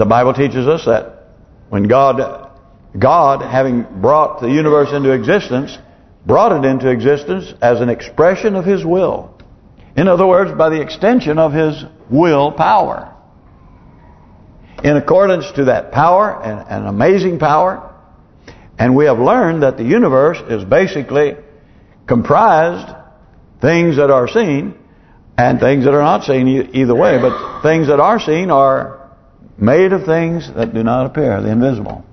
the Bible teaches us that when God, God having brought the universe into existence, brought it into existence as an expression of His will. In other words, by the extension of His will power. In accordance to that power, and an amazing power, and we have learned that the universe is basically comprised things that are seen and things that are not seen either way. But things that are seen are made of things that do not appear, the invisible.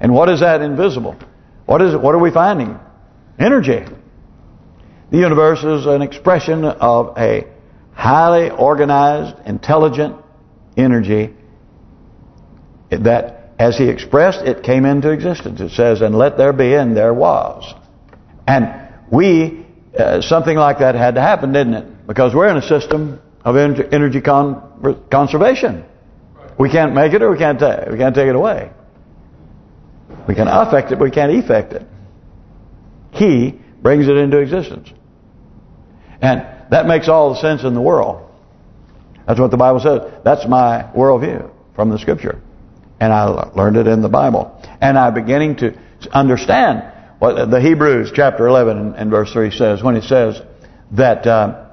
And what is that invisible? What is it? What are we finding? Energy. The universe is an expression of a highly organized, intelligent energy that as he expressed, it came into existence. It says, and let there be, and there was. And we, uh, something like that had to happen, didn't it? Because we're in a system of energy con conservation. We can't make it or we can't take we can't take it away. We can affect it, but we can't effect it. He brings it into existence. And that makes all the sense in the world. That's what the Bible says. That's my worldview from the Scripture. And I learned it in the Bible. And I'm beginning to understand what the Hebrews chapter 11 and verse 3 says when it says that uh,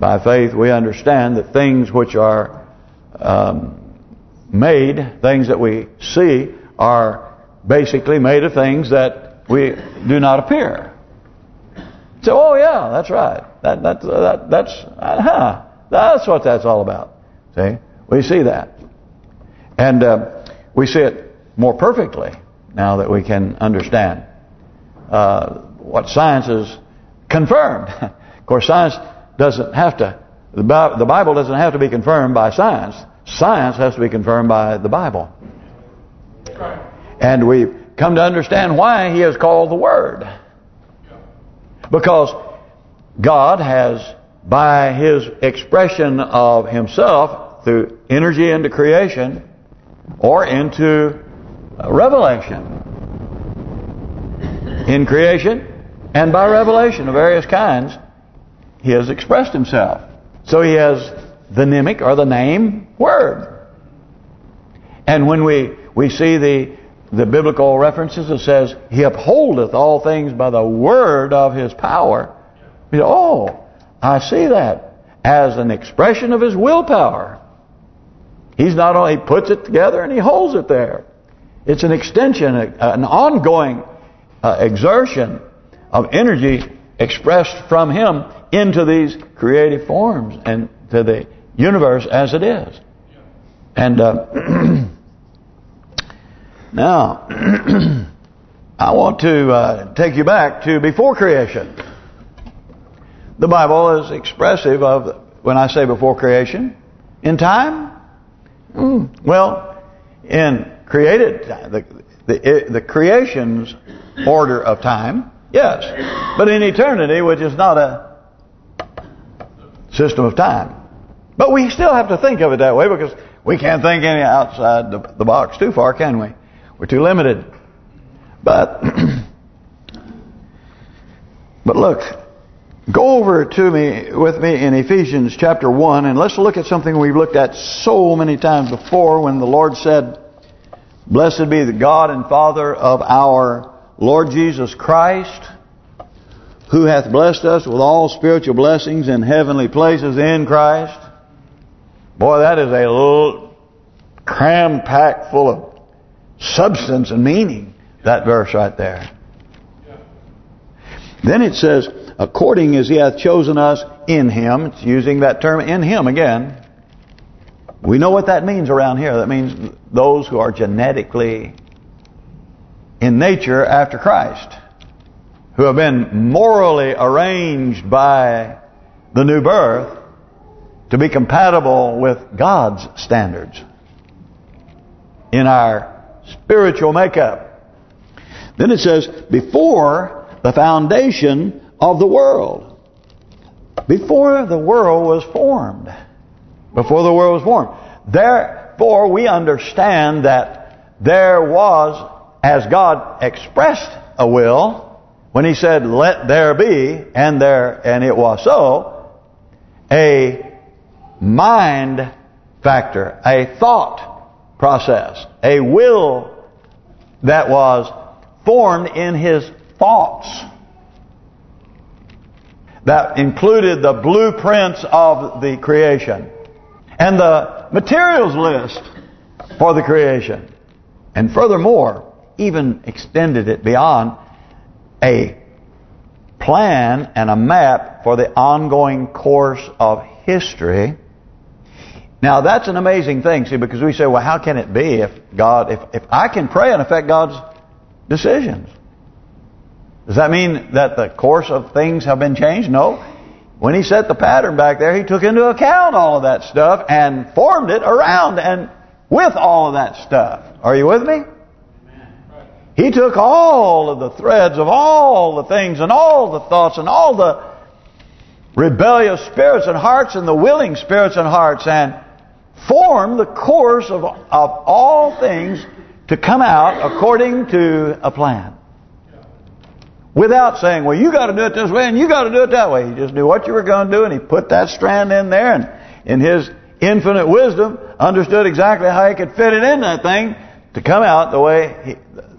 by faith we understand that things which are um, made, things that we see, are basically made of things that we do not appear. So, oh yeah, that's right. That that that that's uh, huh, that's what that's all about. See, we see that, and. Uh, we see it more perfectly now that we can understand uh, what science has confirmed. of course, science doesn't have to, the Bible doesn't have to be confirmed by science. Science has to be confirmed by the Bible. And we've come to understand why He has called the Word. Because God has, by His expression of Himself through energy into creation, or into uh, revelation. In creation and by revelation of various kinds, he has expressed himself. So he has the nimic or the name word. And when we we see the the biblical references, it says, He upholdeth all things by the word of His power. We oh, I see that as an expression of His willpower. He's not only he puts it together and he holds it there. It's an extension, an ongoing uh, exertion of energy expressed from him into these creative forms and to the universe as it is. And uh, now, I want to uh, take you back to before creation. The Bible is expressive of, when I say before creation, in time Mm. Well, in created the, the the creation's order of time, yes, but in eternity, which is not a system of time. But we still have to think of it that way because we can't think any outside the, the box too far, can we? We're too limited. But but look, Go over to me with me in Ephesians chapter 1 and let's look at something we've looked at so many times before when the Lord said, Blessed be the God and Father of our Lord Jesus Christ, who hath blessed us with all spiritual blessings in heavenly places in Christ. Boy, that is a little cram-packed full of substance and meaning, that verse right there. Then it says, according as he hath chosen us in him. It's using that term in him again. We know what that means around here. That means those who are genetically in nature after Christ. Who have been morally arranged by the new birth to be compatible with God's standards in our spiritual makeup. Then it says, before the foundation of the world. Before the world was formed. Before the world was formed. Therefore, we understand that there was, as God expressed a will, when He said, let there be, and there and it was so, a mind factor, a thought process, a will that was formed in his thoughts. That included the blueprints of the creation and the materials list for the creation. And furthermore, even extended it beyond a plan and a map for the ongoing course of history. Now that's an amazing thing, see, because we say, well, how can it be if God, if, if I can pray and affect God's decisions? Does that mean that the course of things have been changed? No. When he set the pattern back there, he took into account all of that stuff and formed it around and with all of that stuff. Are you with me? He took all of the threads of all the things and all the thoughts and all the rebellious spirits and hearts and the willing spirits and hearts and formed the course of, of all things to come out according to a plan. Without saying, well, you got to do it this way and you got to do it that way. He just knew what you were going to do and he put that strand in there and in his infinite wisdom understood exactly how he could fit it in that thing to come out the way he,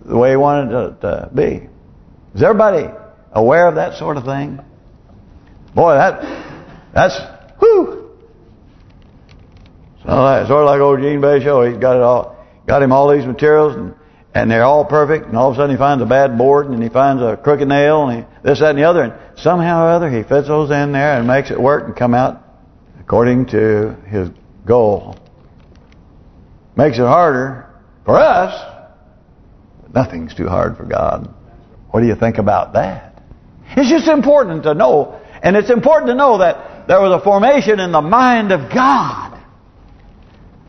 the way he wanted it to be. Is everybody aware of that sort of thing? Boy, that that's whoo. So sort of like old Gene Basho, he's got it all, got him all these materials, and and they're all perfect. And all of a sudden he finds a bad board, and he finds a crooked nail, and he, this, that, and the other, and somehow or other he fits those in there and makes it work and come out according to his goal. Makes it harder for us Nothing's too hard for God. What do you think about that? It's just important to know, and it's important to know that there was a formation in the mind of God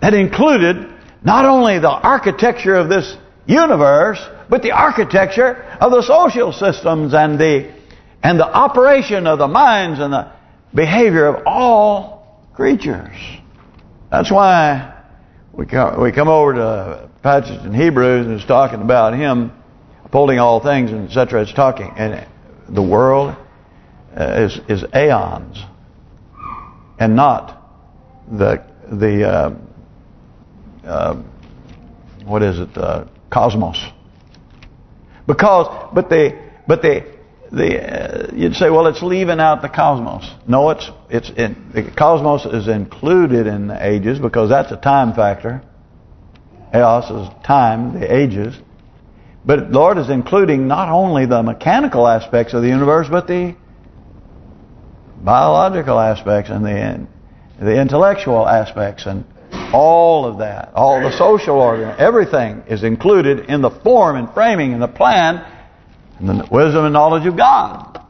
that included not only the architecture of this universe, but the architecture of the social systems and the and the operation of the minds and the behavior of all creatures. That's why we come, we come over to passage in Hebrews and it's talking about him upholding all things and etc. It's talking and the world uh, is is aeons and not the the uh, uh, what is it uh, cosmos because but they but they the uh, you'd say well it's leaving out the cosmos no it's it's in the cosmos is included in the ages because that's a time factor Eos is time, the ages. But Lord is including not only the mechanical aspects of the universe, but the biological aspects and the the intellectual aspects and all of that, all the social order, everything is included in the form and framing and the plan and the wisdom and knowledge of God.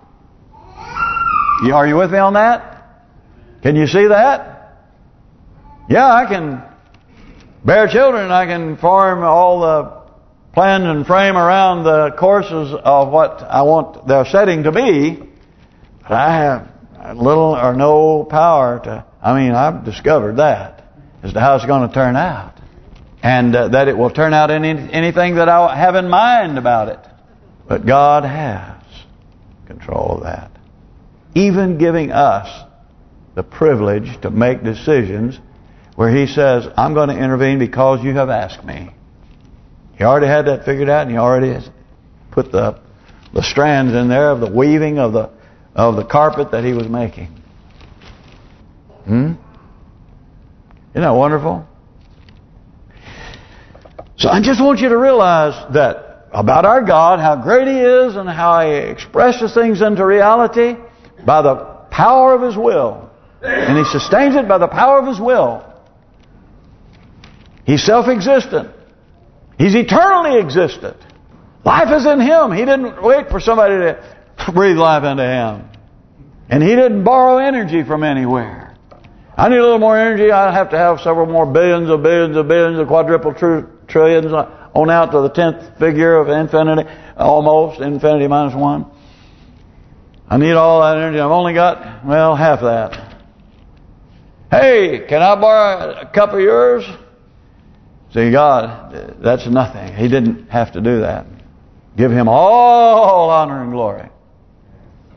Are you with me on that? Can you see that? Yeah, I can bear children, I can form all the plan and frame around the courses of what I want their setting to be. But I have little or no power to, I mean, I've discovered that as to how it's going to turn out. And uh, that it will turn out any anything that I have in mind about it. But God has control of that. Even giving us the privilege to make decisions where he says, I'm going to intervene because you have asked me. He already had that figured out and he already has put the the strands in there of the weaving of the of the carpet that he was making. Hmm? Isn't that wonderful? So I just want you to realize that about our God, how great He is and how He expresses things into reality by the power of His will. And He sustains it by the power of His will. He's self-existent. He's eternally existent. Life is in Him. He didn't wait for somebody to breathe life into Him. And He didn't borrow energy from anywhere. I need a little more energy. I have to have several more billions of billions of billions of quadruple tr trillions on out to the tenth figure of infinity, almost infinity minus one. I need all that energy. I've only got, well, half that. Hey, can I borrow a cup of yours? See, God, that's nothing. He didn't have to do that. Give Him all honor and glory.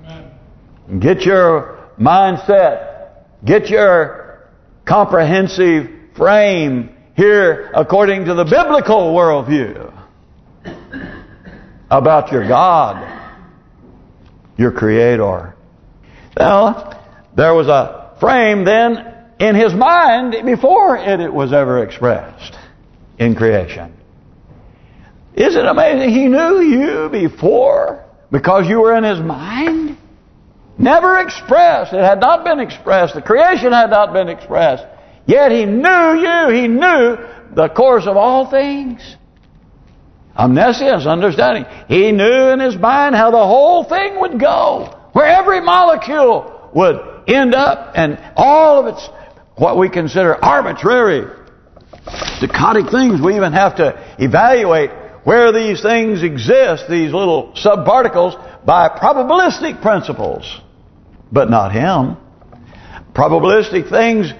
Amen. Get your mindset, get your comprehensive frame here according to the biblical worldview about your God, your Creator. Now, there was a frame then in his mind before it, it was ever expressed in creation. Is it amazing? He knew you before because you were in his mind. Never expressed. It had not been expressed. The creation had not been expressed. Yet he knew you. He knew the course of all things. Omniscience, understanding. He knew in his mind how the whole thing would go. Where every molecule would end up and all of its what we consider arbitrary, stochastic things. We even have to evaluate where these things exist, these little subparticles, by probabilistic principles. But not him. Probabilistic things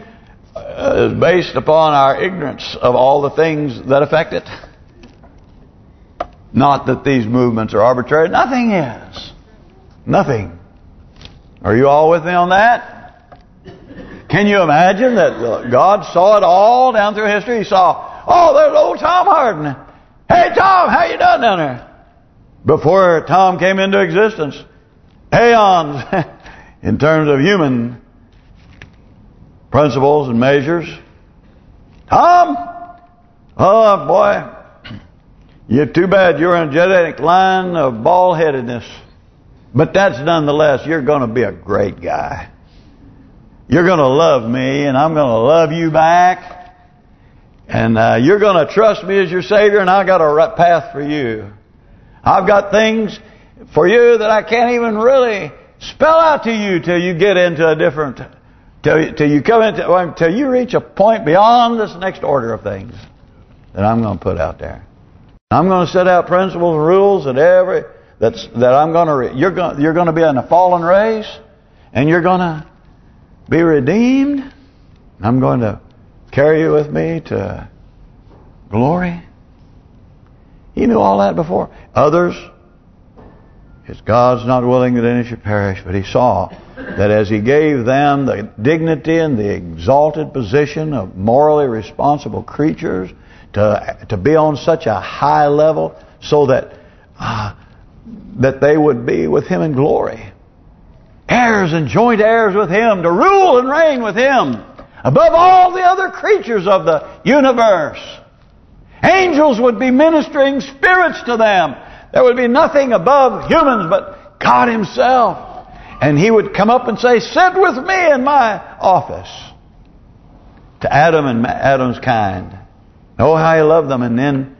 is based upon our ignorance of all the things that affect it. Not that these movements are arbitrary. Nothing is. Nothing. Are you all with me on that? Can you imagine that God saw it all down through history? He saw, oh, there's old Tom Harden. Hey, Tom, how you doing down there? Before Tom came into existence, aeons, in terms of human principles and measures. Tom, oh boy, you're too bad you're in a genetic line of bald-headedness. But that's nonetheless, you're going to be a great guy. You're going to love me, and I'm going to love you back. And uh, you're going to trust me as your Savior, and I've got a right path for you. I've got things for you that I can't even really spell out to you till you get into a different, till, till you come into, till you reach a point beyond this next order of things that I'm going to put out there. I'm going to set out principles and rules that every that's that I'm going to you're going you're going to be in a fallen race, and you're going to be redeemed. I'm going to carry you with me to glory. He knew all that before. Others, his God's not willing that any should perish, but he saw that as he gave them the dignity and the exalted position of morally responsible creatures to to be on such a high level so that uh, that they would be with him in glory heirs and joint heirs with Him, to rule and reign with Him above all the other creatures of the universe. Angels would be ministering spirits to them. There would be nothing above humans but God Himself. And He would come up and say, sit with me in my office. To Adam and Adam's kind. Oh, how He loved them. And then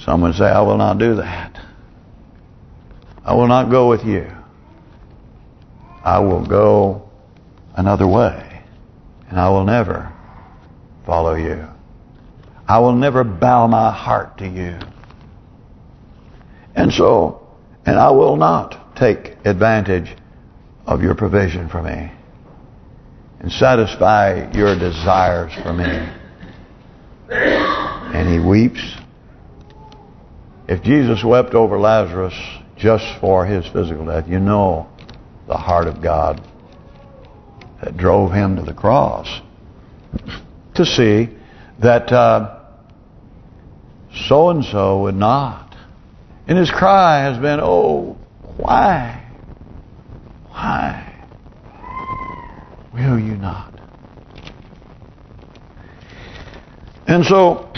someone say, I will not do that. I will not go with you. I will go another way. And I will never follow you. I will never bow my heart to you. And so, and I will not take advantage of your provision for me and satisfy your desires for me. And he weeps. If Jesus wept over Lazarus just for his physical death, you know the heart of God that drove him to the cross to see that so-and-so uh, would not. And his cry has been, oh, why? Why will you not? And so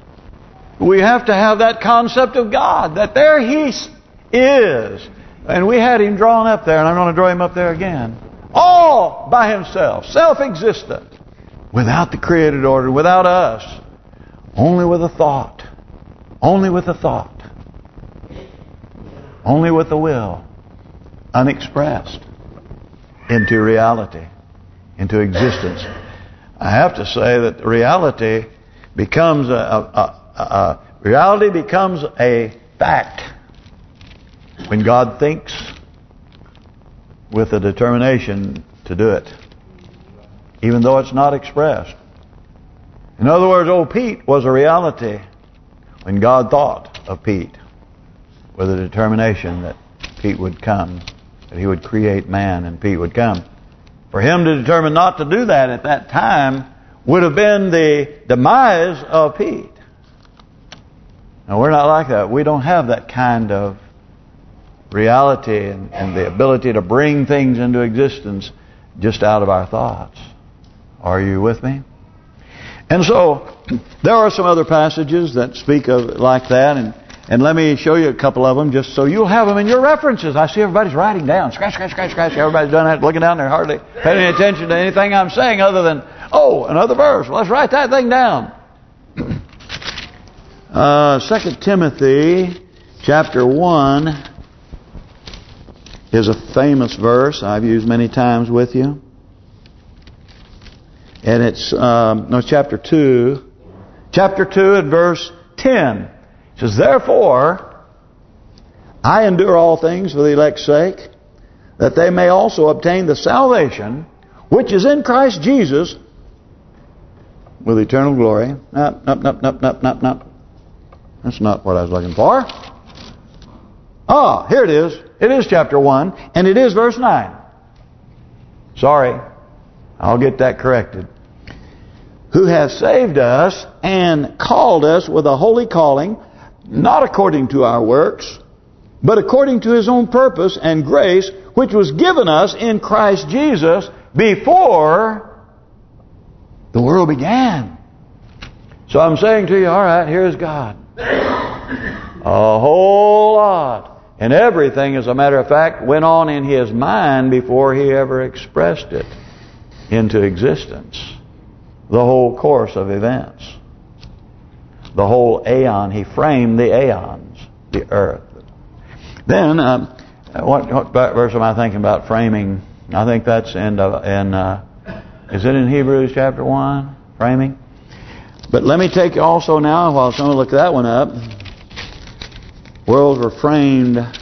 we have to have that concept of God, that there He is. And we had him drawn up there, and I'm going to draw him up there again. All by himself, self-existent, without the created order, without us, only with a thought, only with a thought, only with the will, unexpressed, into reality, into existence. I have to say that reality becomes a, a, a, a reality becomes a fact when God thinks with a determination to do it, even though it's not expressed. In other words, old Pete was a reality when God thought of Pete with a determination that Pete would come, that he would create man and Pete would come. For him to determine not to do that at that time would have been the demise of Pete. Now, we're not like that. We don't have that kind of reality and, and the ability to bring things into existence just out of our thoughts. Are you with me? And so, there are some other passages that speak of like that, and and let me show you a couple of them just so you'll have them in your references. I see everybody's writing down. Scratch, scratch, scratch, scratch. Everybody's done that, looking down there, hardly paying any attention to anything I'm saying other than, oh, another verse. Let's write that thing down. Uh, 2 Timothy chapter 1 is a famous verse I've used many times with you. And it's, um, no, chapter 2. Chapter 2 and verse 10. Says, Therefore, I endure all things for the elect's sake, that they may also obtain the salvation which is in Christ Jesus with eternal glory. Nope, nope, nope, nope, nope, nope, nope. That's not what I was looking for. Ah, here it is. It is chapter 1, and it is verse 9. Sorry. I'll get that corrected. Who has saved us and called us with a holy calling, not according to our works, but according to His own purpose and grace, which was given us in Christ Jesus before the world began. So I'm saying to you, all right, here's God. A whole lot. And everything, as a matter of fact, went on in his mind before he ever expressed it into existence. The whole course of events. The whole aeon. He framed the aeons, the earth. Then, um, what, what verse am I thinking about framing? I think that's in, uh, in uh, is it in Hebrews chapter 1, framing? But let me take also now, while someone look that one up. Worlds were framed. Uh,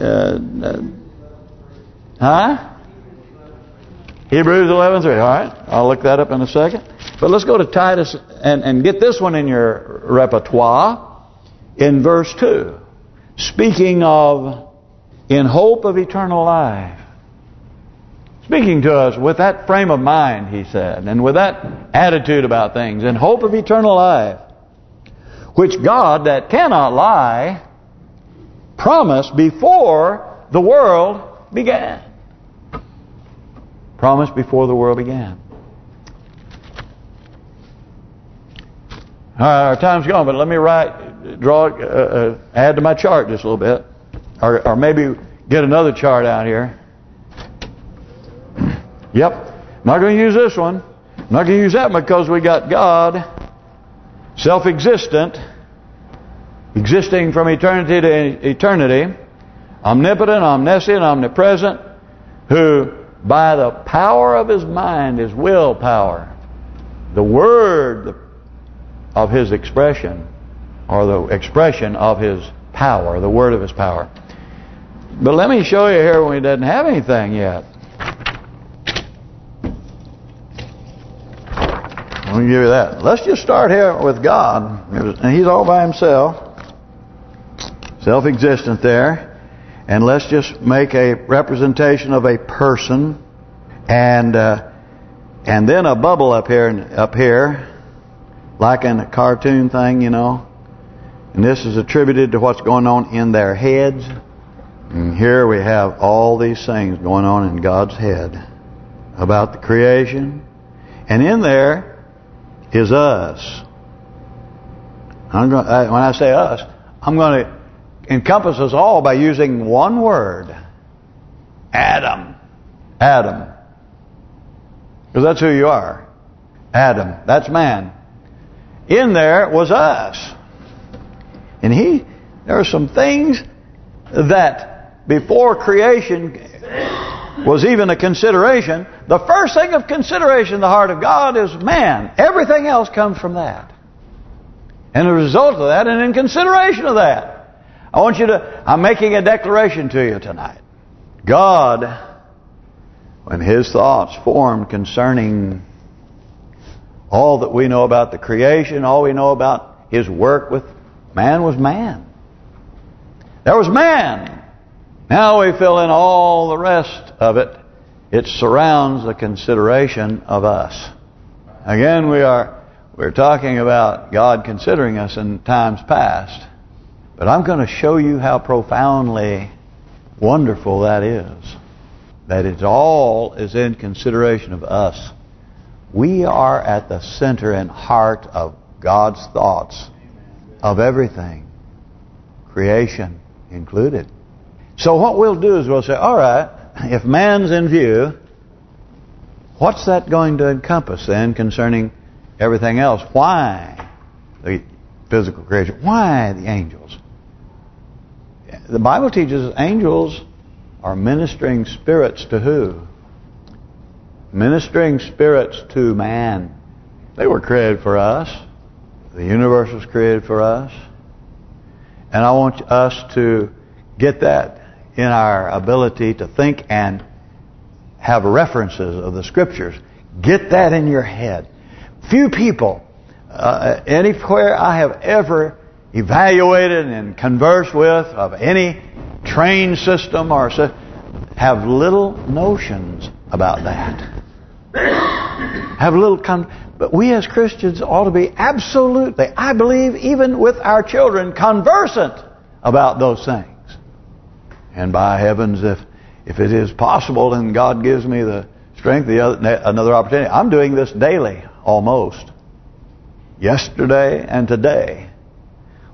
uh, huh? Hebrews 11.3. All right. I'll look that up in a second. But let's go to Titus and, and get this one in your repertoire in verse 2. Speaking of in hope of eternal life speaking to us with that frame of mind, he said, and with that attitude about things, in hope of eternal life, which God, that cannot lie, promised before the world began. Promised before the world began. All right, our time's gone, but let me write, draw, uh, uh, add to my chart just a little bit, or, or maybe get another chart out here. Yep. Not going to use this one. Not going to use that because we got God, self-existent, existing from eternity to eternity, omnipotent, omniscient, omnipresent, who by the power of his mind, his willpower, the word of his expression, or the expression of his power, the word of his power. But let me show you here when he doesn't have anything yet. Let me give you that. Let's just start here with God. And He's all by Himself. Self-existent there. And let's just make a representation of a person. And uh, and then a bubble up here, up here, like in a cartoon thing, you know. And this is attributed to what's going on in their heads. And here we have all these things going on in God's head about the creation. And in there is us. Going, when I say us, I'm going to encompass us all by using one word. Adam. Adam. Because that's who you are. Adam. That's man. In there was us. And he, there are some things that before creation was even a consideration, the first thing of consideration in the heart of God is man. Everything else comes from that. And a result of that, and in consideration of that, I want you to, I'm making a declaration to you tonight. God, when His thoughts formed concerning all that we know about the creation, all we know about His work with man was man. There was man. Now we fill in all the rest of it it surrounds the consideration of us. Again, we are we're talking about God considering us in times past. But I'm going to show you how profoundly wonderful that is. That it all is in consideration of us. We are at the center and heart of God's thoughts of everything. Creation included. So what we'll do is we'll say, all right, if man's in view, what's that going to encompass then concerning everything else? Why the physical creation? Why the angels? The Bible teaches angels are ministering spirits to who? Ministering spirits to man. They were created for us. The universe was created for us. And I want us to get that in our ability to think and have references of the Scriptures. Get that in your head. Few people, uh, anywhere I have ever evaluated and conversed with of any train system or have little notions about that. Have a little but we as Christians ought to be absolutely, I believe, even with our children, conversant about those things. And by heavens, if if it is possible and God gives me the strength, the other, another opportunity. I'm doing this daily, almost. Yesterday and today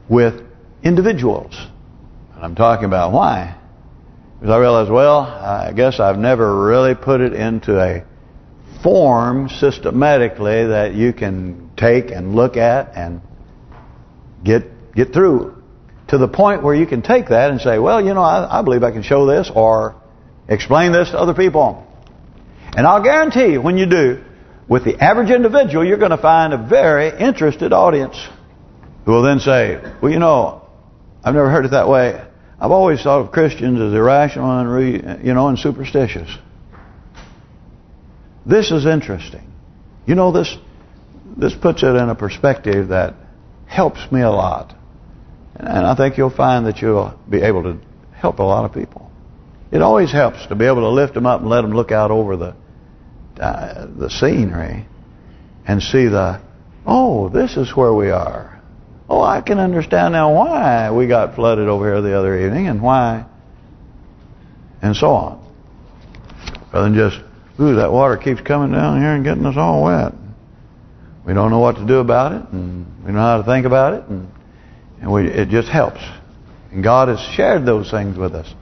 with individuals. And I'm talking about why. Because I realize, well, I guess I've never really put it into a form systematically that you can take and look at and get get through to the point where you can take that and say, well, you know, I, I believe I can show this or explain this to other people. And I'll guarantee you, when you do, with the average individual, you're going to find a very interested audience who will then say, well, you know, I've never heard it that way. I've always thought of Christians as irrational and, you know, and superstitious. This is interesting. You know, this this puts it in a perspective that helps me a lot. And I think you'll find that you'll be able to help a lot of people. It always helps to be able to lift them up and let them look out over the uh, the scenery and see the, oh, this is where we are. Oh, I can understand now why we got flooded over here the other evening and why, and so on. Rather than just, ooh, that water keeps coming down here and getting us all wet. We don't know what to do about it, and we know how to think about it, and and we, it just helps. And God has shared those things with us.